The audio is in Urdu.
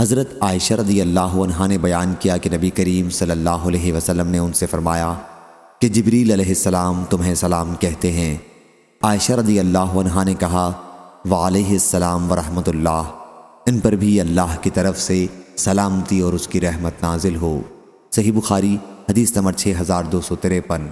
حضرت عائشہ رضی اللہ عنہ نے بیان کیا کہ نبی کریم صلی اللہ علیہ وسلم نے ان سے فرمایا کہ جبریل علیہ السلام تمہیں سلام کہتے ہیں۔ عائشہ رضی اللہ عنہ نے کہا، وعلیہ السلام ورحمۃ اللہ۔ ان پر بھی اللہ کی طرف سے سلامتی اور اس کی رحمت نازل ہو۔ صحیح بخاری، حدیث نمبر 6253